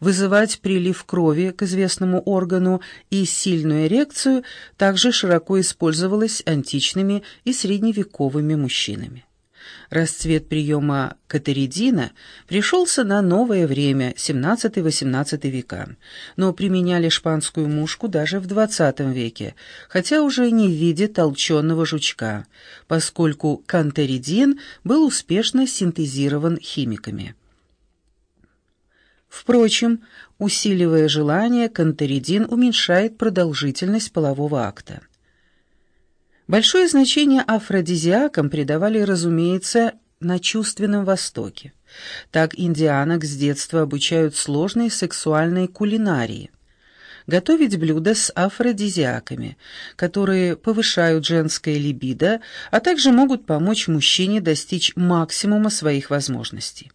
вызывать прилив крови к известному органу и сильную эрекцию также широко использовалось античными и средневековыми мужчинами. Расцвет приема катеридина пришелся на новое время, 17-18 века, но применяли шпанскую мушку даже в XX веке, хотя уже не в виде толченого жучка, поскольку кантеридин был успешно синтезирован химиками. Впрочем, усиливая желание, кантеридин уменьшает продолжительность полового акта. Большое значение афродизиакам придавали, разумеется, на чувственном Востоке. Так индианок с детства обучают сложной сексуальной кулинарии. Готовить блюда с афродизиаками, которые повышают женское либидо, а также могут помочь мужчине достичь максимума своих возможностей.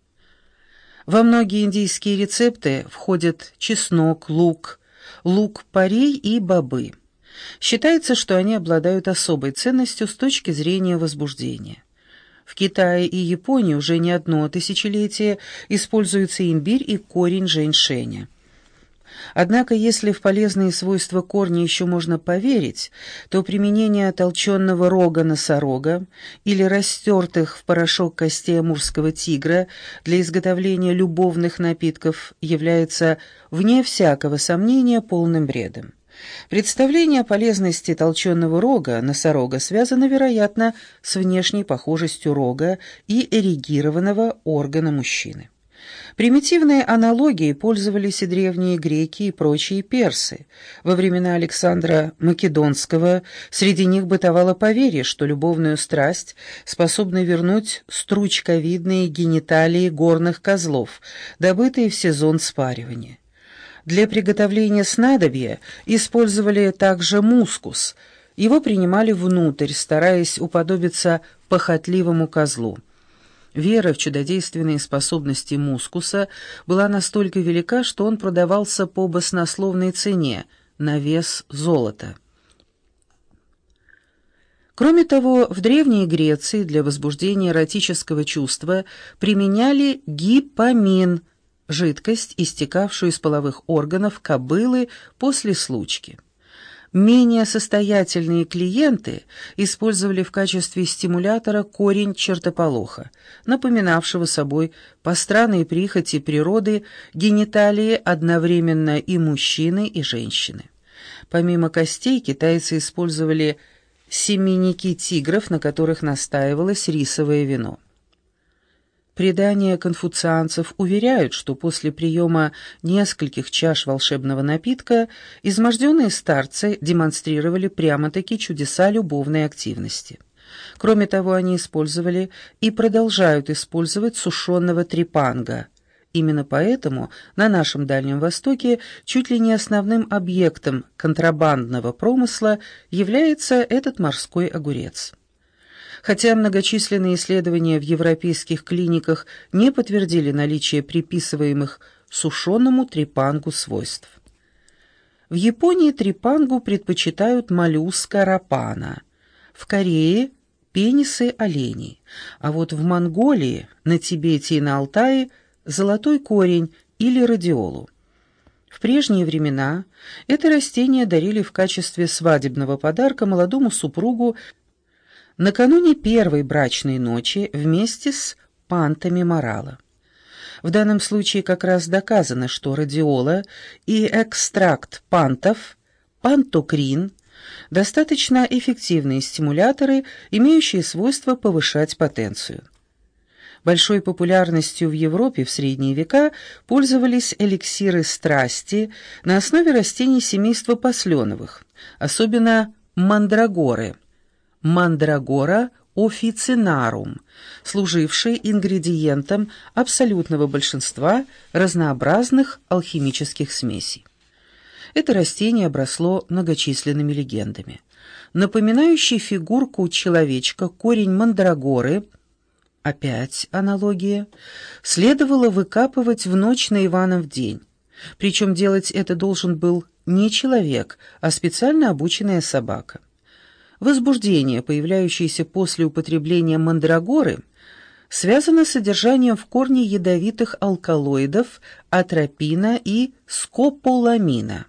Во многие индийские рецепты входят чеснок, лук, лук-порей и бобы. Считается, что они обладают особой ценностью с точки зрения возбуждения. В Китае и Японии уже не одно тысячелетие используется имбирь и корень женьшеня. Однако, если в полезные свойства корня еще можно поверить, то применение толченного рога носорога или растертых в порошок костей амурского тигра для изготовления любовных напитков является, вне всякого сомнения, полным бредом. Представление о полезности толченого рога носорога связано, вероятно, с внешней похожестью рога и эрегированного органа мужчины. Примитивные аналогии пользовались и древние греки и прочие персы. Во времена Александра Македонского среди них бытовало поверье, что любовную страсть способны вернуть стручковидные гениталии горных козлов, добытые в сезон спаривания. Для приготовления снадобья использовали также мускус. Его принимали внутрь, стараясь уподобиться похотливому козлу. Вера в чудодейственные способности мускуса была настолько велика, что он продавался по баснословной цене, на вес золота. Кроме того, в Древней Греции для возбуждения эротического чувства применяли гипамин – жидкость, истекавшую из половых органов кобылы после случки. Менее состоятельные клиенты использовали в качестве стимулятора корень чертополоха, напоминавшего собой по странной прихоти природы гениталии одновременно и мужчины, и женщины. Помимо костей китайцы использовали семенники тигров, на которых настаивалось рисовое вино. Предания конфуцианцев уверяют, что после приема нескольких чаш волшебного напитка изможденные старцы демонстрировали прямо-таки чудеса любовной активности. Кроме того, они использовали и продолжают использовать сушеного трепанга. Именно поэтому на нашем Дальнем Востоке чуть ли не основным объектом контрабандного промысла является этот морской огурец. Хотя многочисленные исследования в европейских клиниках не подтвердили наличие приписываемых сушеному трепангу свойств. В Японии трепангу предпочитают моллюска рапана, в Корее – пенисы оленей, а вот в Монголии, на Тибете и на Алтае – золотой корень или радиолу. В прежние времена это растение дарили в качестве свадебного подарка молодому супругу накануне первой брачной ночи вместе с пантами морала. В данном случае как раз доказано, что радиола и экстракт пантов, пантокрин, достаточно эффективные стимуляторы, имеющие свойство повышать потенцию. Большой популярностью в Европе в средние века пользовались эликсиры страсти на основе растений семейства посленовых, особенно мандрагоры – мандрагора официнарум, служивший ингредиентом абсолютного большинства разнообразных алхимических смесей. Это растение обросло многочисленными легендами. Напоминающий фигурку человечка корень мандрагоры, опять аналогия, следовало выкапывать в ночь на Иванов день. Причем делать это должен был не человек, а специально обученная собака. Возбуждение, появляющееся после употребления мандрагоры, связано с содержанием в корне ядовитых алкалоидов атропина и скополамина.